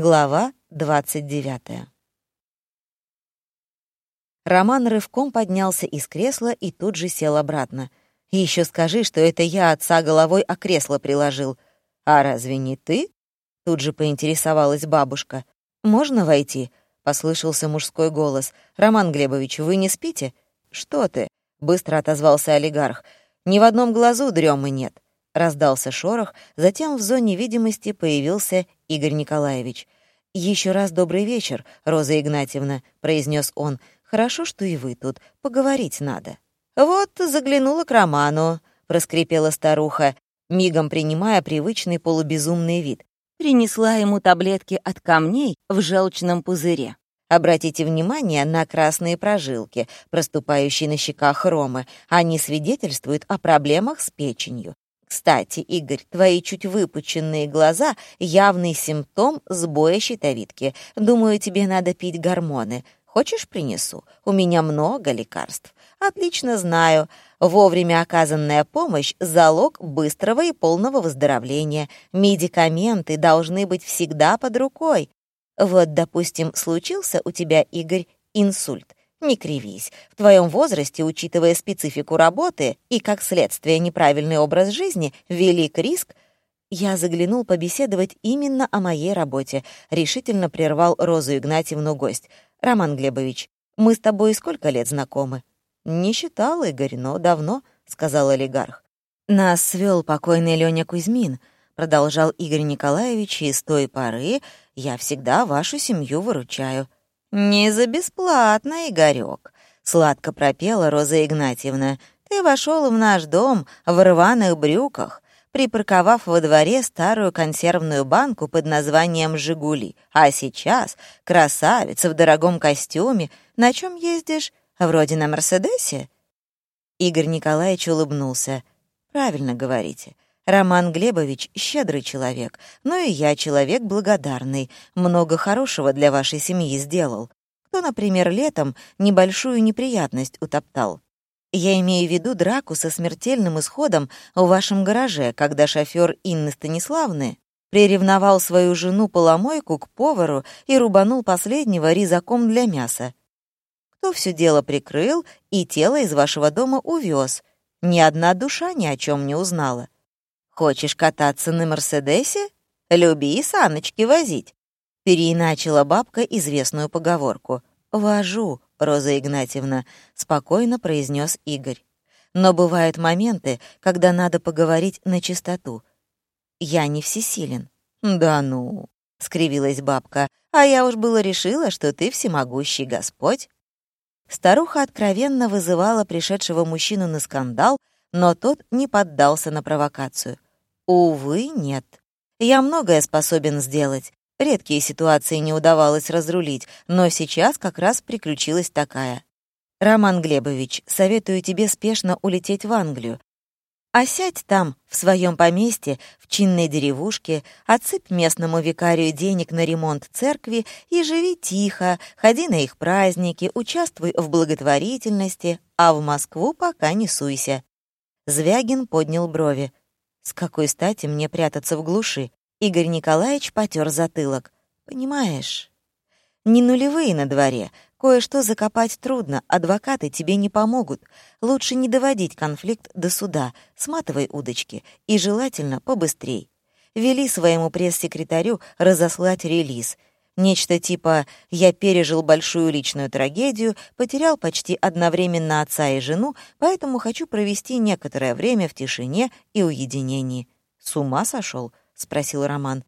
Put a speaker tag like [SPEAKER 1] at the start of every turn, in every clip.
[SPEAKER 1] Глава 29. Роман рывком поднялся из кресла и тут же сел обратно. Еще скажи, что это я отца головой о кресло приложил. А разве не ты? Тут же поинтересовалась бабушка. Можно войти? Послышался мужской голос. Роман Глебович, вы не спите? Что ты? Быстро отозвался олигарх. Ни в одном глазу дремы нет. Раздался шорох, затем в зоне видимости появился Игорь Николаевич. Еще раз добрый вечер, Роза Игнатьевна», — произнес он. «Хорошо, что и вы тут. Поговорить надо». «Вот заглянула к Роману», — проскрипела старуха, мигом принимая привычный полубезумный вид. Принесла ему таблетки от камней в желчном пузыре. Обратите внимание на красные прожилки, проступающие на щеках Ромы. Они свидетельствуют о проблемах с печенью. Кстати, Игорь, твои чуть выпученные глаза — явный симптом сбоя щитовидки. Думаю, тебе надо пить гормоны. Хочешь, принесу? У меня много лекарств. Отлично знаю. Вовремя оказанная помощь — залог быстрого и полного выздоровления. Медикаменты должны быть всегда под рукой. Вот, допустим, случился у тебя, Игорь, инсульт. Не кривись. В твоем возрасте, учитывая специфику работы и, как следствие, неправильный образ жизни, велик риск. Я заглянул побеседовать именно о моей работе, решительно прервал Розу Игнатьевну гость. Роман Глебович, мы с тобой сколько лет знакомы? Не считал, Игорь, но давно, сказал олигарх. Нас свел покойный Леня Кузьмин, продолжал Игорь Николаевич, и с той поры я всегда вашу семью выручаю. «Не за бесплатно, Игорёк», — сладко пропела Роза Игнатьевна. «Ты вошел в наш дом в рваных брюках, припарковав во дворе старую консервную банку под названием «Жигули». А сейчас, красавица в дорогом костюме, на чем ездишь? Вроде на Мерседесе?» Игорь Николаевич улыбнулся. «Правильно говорите. Роман Глебович — щедрый человек, но и я человек благодарный, много хорошего для вашей семьи сделал. Кто, например, летом небольшую неприятность утоптал? Я имею в виду драку со смертельным исходом в вашем гараже, когда шофер Инны Станиславны приревновал свою жену-поломойку к повару и рубанул последнего резаком для мяса. Кто все дело прикрыл и тело из вашего дома увез? Ни одна душа ни о чем не узнала. Хочешь кататься на Мерседесе? Люби и саночки возить. Переиначила бабка известную поговорку. «Вожу, Роза Игнатьевна», — спокойно произнес Игорь. «Но бывают моменты, когда надо поговорить на чистоту. Я не всесилен». «Да ну», — скривилась бабка, «а я уж было решила, что ты всемогущий Господь». Старуха откровенно вызывала пришедшего мужчину на скандал, но тот не поддался на провокацию. Увы, нет. Я многое способен сделать. Редкие ситуации не удавалось разрулить, но сейчас как раз приключилась такая. Роман Глебович, советую тебе спешно улететь в Англию. А сядь там, в своем поместье, в чинной деревушке, отсыпь местному викарию денег на ремонт церкви и живи тихо, ходи на их праздники, участвуй в благотворительности, а в Москву пока не суйся». Звягин поднял брови. С какой стати мне прятаться в глуши? Игорь Николаевич потер затылок. Понимаешь, не нулевые на дворе. Кое-что закопать трудно, адвокаты тебе не помогут. Лучше не доводить конфликт до суда, сматывай удочки, и желательно побыстрей. Вели своему пресс-секретарю разослать релиз — Нечто типа «я пережил большую личную трагедию, потерял почти одновременно отца и жену, поэтому хочу провести некоторое время в тишине и уединении». «С ума сошел?» — спросил Роман.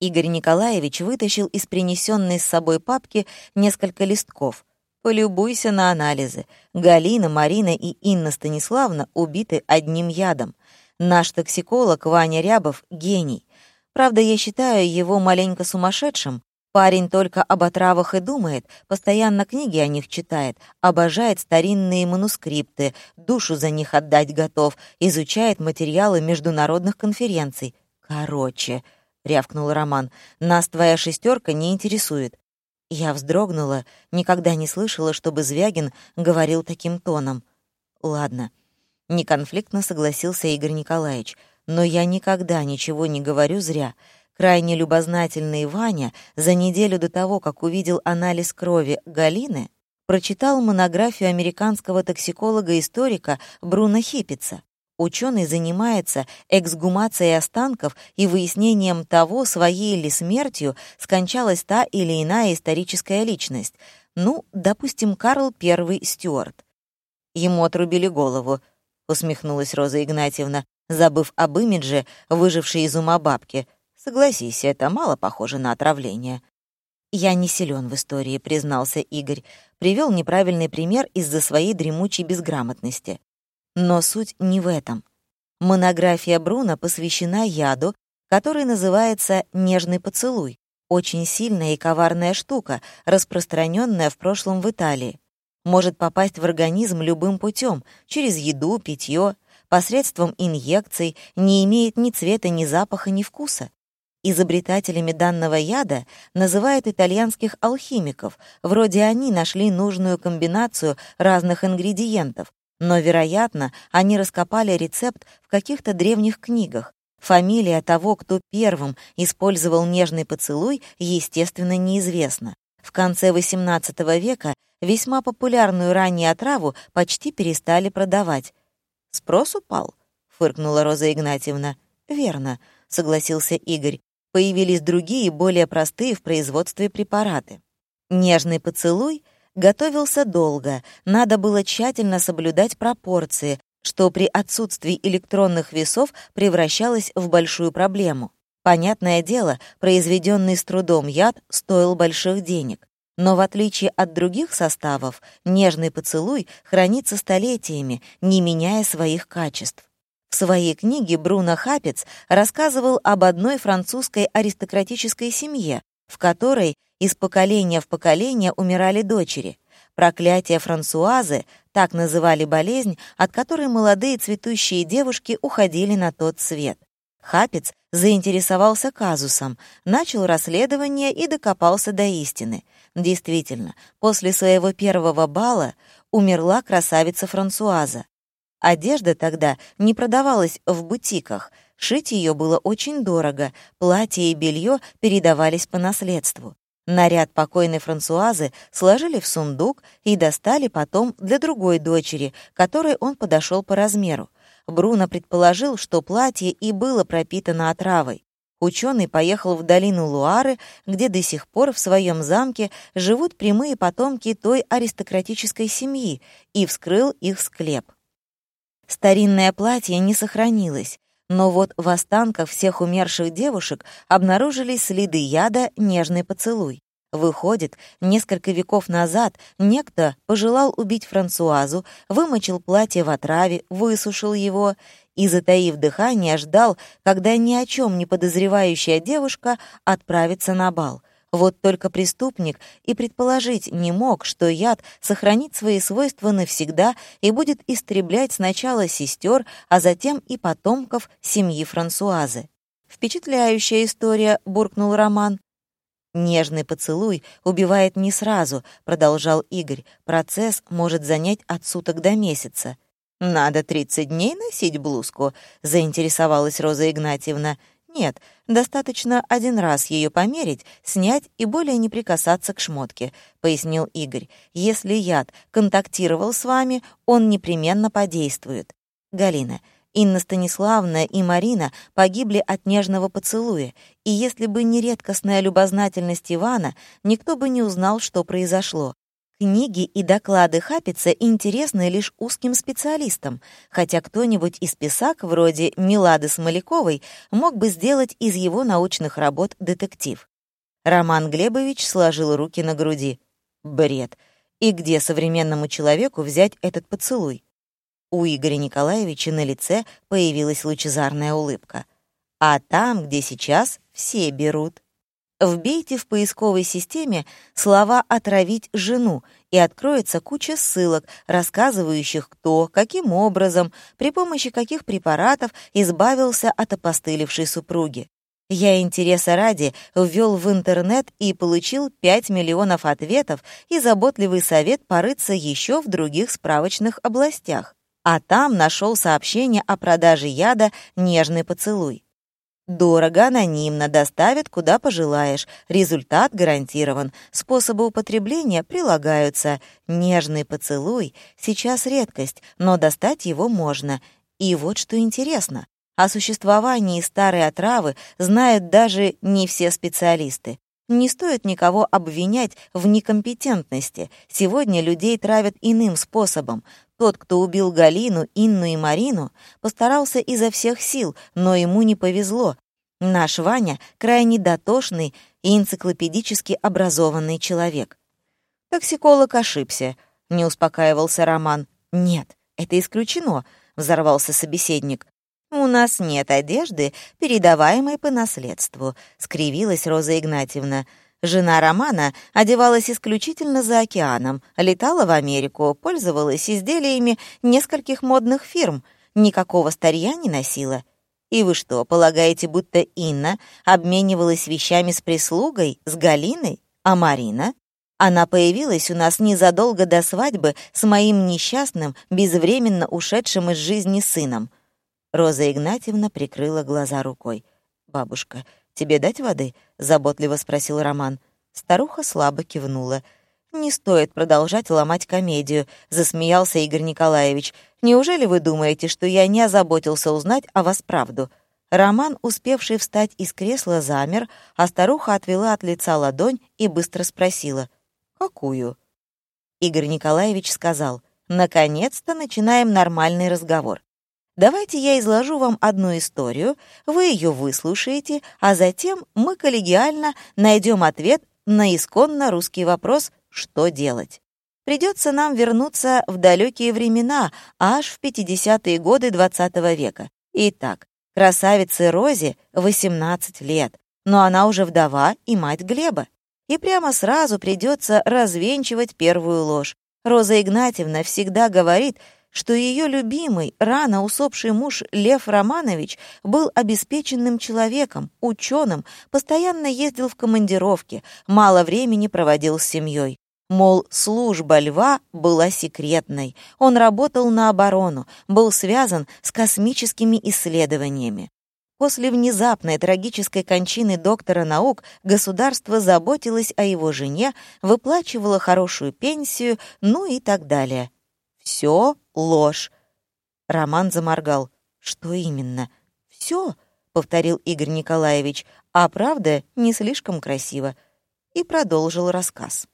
[SPEAKER 1] Игорь Николаевич вытащил из принесенной с собой папки несколько листков. «Полюбуйся на анализы. Галина, Марина и Инна Станиславна убиты одним ядом. Наш токсиколог Ваня Рябов — гений. Правда, я считаю его маленько сумасшедшим, Парень только об отравах и думает, постоянно книги о них читает, обожает старинные манускрипты, душу за них отдать готов, изучает материалы международных конференций. «Короче», — рявкнул Роман, — «нас твоя шестерка не интересует». Я вздрогнула, никогда не слышала, чтобы Звягин говорил таким тоном. «Ладно». Неконфликтно согласился Игорь Николаевич, «но я никогда ничего не говорю зря». Крайне любознательный Ваня за неделю до того, как увидел анализ крови Галины, прочитал монографию американского токсиколога-историка Бруно Хиппица. Ученый занимается эксгумацией останков и выяснением того, своей ли смертью скончалась та или иная историческая личность. Ну, допустим, Карл I Стюарт. Ему отрубили голову, усмехнулась Роза Игнатьевна, забыв об имидже, выжившей из ума бабки. Согласись, это мало похоже на отравление. «Я не силен в истории», — признался Игорь. Привел неправильный пример из-за своей дремучей безграмотности. Но суть не в этом. Монография Бруна посвящена яду, который называется «нежный поцелуй». Очень сильная и коварная штука, распространенная в прошлом в Италии. Может попасть в организм любым путем, через еду, питье, посредством инъекций, не имеет ни цвета, ни запаха, ни вкуса. Изобретателями данного яда называют итальянских алхимиков, вроде они нашли нужную комбинацию разных ингредиентов, но, вероятно, они раскопали рецепт в каких-то древних книгах. Фамилия того, кто первым использовал нежный поцелуй, естественно, неизвестна. В конце XVIII века весьма популярную ранее отраву почти перестали продавать. «Спрос упал?» — фыркнула Роза Игнатьевна. «Верно», — согласился Игорь. «Появились другие, более простые в производстве препараты. Нежный поцелуй готовился долго, надо было тщательно соблюдать пропорции, что при отсутствии электронных весов превращалось в большую проблему. Понятное дело, произведенный с трудом яд стоил больших денег. Но в отличие от других составов, нежный поцелуй хранится столетиями, не меняя своих качеств. В своей книге Бруно Хапец рассказывал об одной французской аристократической семье, в которой из поколения в поколение умирали дочери. Проклятие Франсуазы — так называли болезнь, от которой молодые цветущие девушки уходили на тот свет. Хапец заинтересовался казусом, начал расследование и докопался до истины. Действительно, после своего первого бала умерла красавица Франсуаза. Одежда тогда не продавалась в бутиках, шить ее было очень дорого, платье и белье передавались по наследству. Наряд покойной Франсуазы сложили в сундук и достали потом для другой дочери, которой он подошел по размеру. Бруно предположил, что платье и было пропитано отравой. Ученый поехал в долину Луары, где до сих пор в своем замке живут прямые потомки той аристократической семьи, и вскрыл их склеп. Старинное платье не сохранилось, но вот в останках всех умерших девушек обнаружились следы яда «Нежный поцелуй». Выходит, несколько веков назад некто пожелал убить Франсуазу, вымочил платье в отраве, высушил его и, затаив дыхание, ждал, когда ни о чем не подозревающая девушка отправится на бал — вот только преступник и предположить не мог, что яд сохранит свои свойства навсегда и будет истреблять сначала сестер, а затем и потомков семьи Франсуазы. «Впечатляющая история», — буркнул Роман. «Нежный поцелуй убивает не сразу», — продолжал Игорь. «Процесс может занять от суток до месяца». «Надо тридцать дней носить блузку», — заинтересовалась Роза Игнатьевна. Нет, достаточно один раз ее померить, снять и более не прикасаться к шмотке, пояснил Игорь. Если яд контактировал с вами, он непременно подействует. Галина, Инна Станиславна и Марина погибли от нежного поцелуя, и если бы не редкостная любознательность Ивана, никто бы не узнал, что произошло. Книги и доклады Хапица интересны лишь узким специалистам, хотя кто-нибудь из писак, вроде Милады Смоляковой, мог бы сделать из его научных работ детектив. Роман Глебович сложил руки на груди. Бред. И где современному человеку взять этот поцелуй? У Игоря Николаевича на лице появилась лучезарная улыбка. А там, где сейчас, все берут. Вбейте в поисковой системе слова «отравить жену» и откроется куча ссылок, рассказывающих, кто, каким образом, при помощи каких препаратов избавился от опостылевшей супруги. Я интереса ради ввел в интернет и получил 5 миллионов ответов и заботливый совет порыться еще в других справочных областях. А там нашел сообщение о продаже яда «Нежный поцелуй». Дорого, анонимно, доставят, куда пожелаешь. Результат гарантирован. Способы употребления прилагаются. Нежный поцелуй — сейчас редкость, но достать его можно. И вот что интересно. О существовании старой отравы знают даже не все специалисты. Не стоит никого обвинять в некомпетентности. Сегодня людей травят иным способом. Тот, кто убил Галину, Инну и Марину, постарался изо всех сил, но ему не повезло. Наш Ваня — крайне дотошный и энциклопедически образованный человек. Токсиколог ошибся, — не успокаивался Роман. «Нет, это исключено», — взорвался собеседник. «У нас нет одежды, передаваемой по наследству», — скривилась Роза Игнатьевна. Жена Романа одевалась исключительно за океаном, летала в Америку, пользовалась изделиями нескольких модных фирм, никакого старья не носила. И вы что, полагаете, будто Инна обменивалась вещами с прислугой, с Галиной, а Марина? Она появилась у нас незадолго до свадьбы с моим несчастным, безвременно ушедшим из жизни сыном. Роза Игнатьевна прикрыла глаза рукой. «Бабушка, тебе дать воды?» — заботливо спросил Роман. Старуха слабо кивнула. «Не стоит продолжать ломать комедию», — засмеялся Игорь Николаевич. «Неужели вы думаете, что я не озаботился узнать о вас правду?» Роман, успевший встать из кресла, замер, а старуха отвела от лица ладонь и быстро спросила. «Какую?» Игорь Николаевич сказал. «Наконец-то начинаем нормальный разговор. Давайте я изложу вам одну историю, вы ее выслушаете, а затем мы коллегиально найдем ответ на исконно русский вопрос «что делать?». Придется нам вернуться в далекие времена, аж в 50-е годы XX -го века. Итак, красавице Розе 18 лет, но она уже вдова и мать Глеба. И прямо сразу придется развенчивать первую ложь. Роза Игнатьевна всегда говорит, что ее любимый, рано усопший муж Лев Романович был обеспеченным человеком, ученым, постоянно ездил в командировки, мало времени проводил с семьей. Мол, служба льва была секретной, он работал на оборону, был связан с космическими исследованиями. После внезапной трагической кончины доктора наук государство заботилось о его жене, выплачивало хорошую пенсию, ну и так далее. Все ложь. Роман заморгал. Что именно? Все, повторил Игорь Николаевич, а правда не слишком красиво. И продолжил рассказ.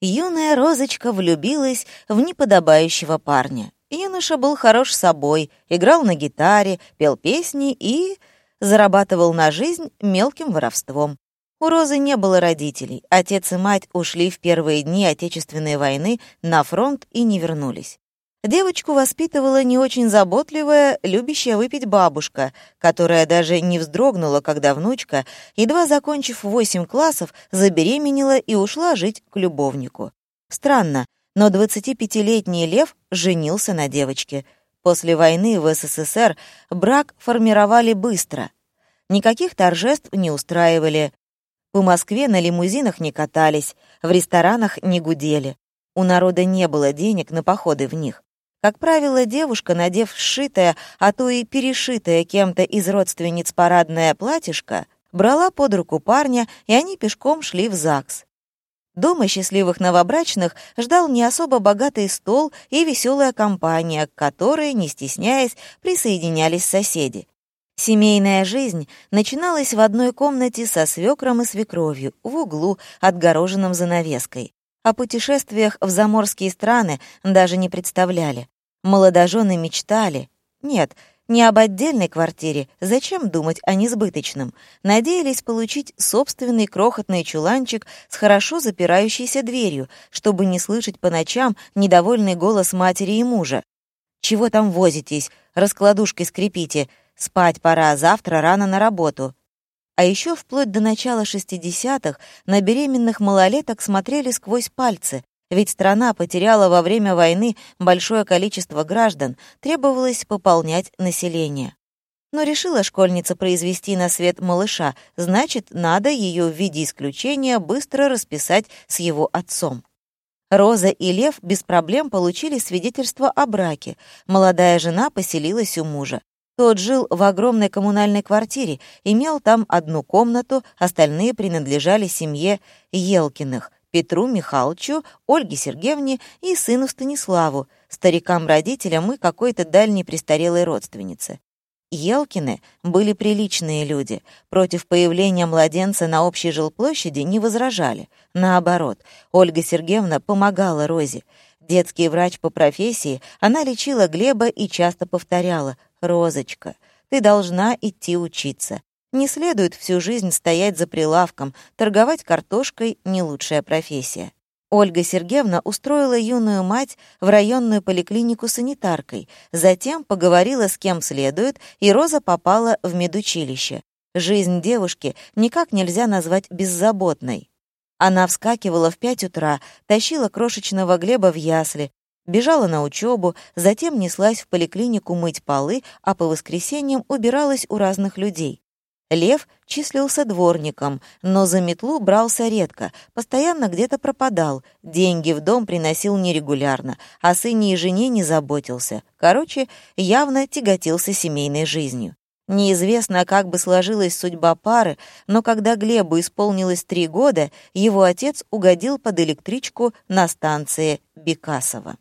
[SPEAKER 1] Юная Розочка влюбилась в неподобающего парня. Юноша был хорош собой, играл на гитаре, пел песни и зарабатывал на жизнь мелким воровством. У Розы не было родителей. Отец и мать ушли в первые дни Отечественной войны на фронт и не вернулись. Девочку воспитывала не очень заботливая, любящая выпить бабушка, которая даже не вздрогнула, когда внучка, едва закончив восемь классов, забеременела и ушла жить к любовнику. Странно, но 25-летний Лев женился на девочке. После войны в СССР брак формировали быстро. Никаких торжеств не устраивали, по Москве на лимузинах не катались, в ресторанах не гудели. У народа не было денег на походы в них. Как правило, девушка, надев сшитое, а то и перешитое кем-то из родственниц парадное платьишко, брала под руку парня, и они пешком шли в ЗАГС. Дома счастливых новобрачных ждал не особо богатый стол и веселая компания, к которой, не стесняясь, присоединялись соседи. Семейная жизнь начиналась в одной комнате со свекром и свекровью, в углу, отгороженном занавеской. О путешествиях в заморские страны даже не представляли. Молодожены мечтали. Нет, не об отдельной квартире, зачем думать о несбыточном? Надеялись получить собственный крохотный чуланчик с хорошо запирающейся дверью, чтобы не слышать по ночам недовольный голос матери и мужа. «Чего там возитесь? Раскладушкой скрипите. Спать пора, завтра рано на работу. А еще вплоть до начала 60-х на беременных малолеток смотрели сквозь пальцы, ведь страна потеряла во время войны большое количество граждан, требовалось пополнять население. Но решила школьница произвести на свет малыша, значит, надо ее в виде исключения быстро расписать с его отцом. Роза и Лев без проблем получили свидетельство о браке. Молодая жена поселилась у мужа. Тот жил в огромной коммунальной квартире, имел там одну комнату, остальные принадлежали семье Елкиных, Петру Михайловичу, Ольге Сергеевне и сыну Станиславу, старикам-родителям и какой-то дальней престарелой родственнице. Елкины были приличные люди, против появления младенца на общей жилплощади не возражали. Наоборот, Ольга Сергеевна помогала Розе. Детский врач по профессии, она лечила Глеба и часто повторяла «Розочка, ты должна идти учиться. Не следует всю жизнь стоять за прилавком, торговать картошкой — не лучшая профессия». Ольга Сергеевна устроила юную мать в районную поликлинику санитаркой, затем поговорила с кем следует, и Роза попала в медучилище. Жизнь девушки никак нельзя назвать беззаботной. Она вскакивала в пять утра, тащила крошечного Глеба в ясли, бежала на учебу, затем неслась в поликлинику мыть полы, а по воскресеньям убиралась у разных людей. Лев числился дворником, но за метлу брался редко, постоянно где-то пропадал, деньги в дом приносил нерегулярно, о сыне и жене не заботился. Короче, явно тяготился семейной жизнью. Неизвестно, как бы сложилась судьба пары, но когда Глебу исполнилось три года, его отец угодил под электричку на станции Бекасова.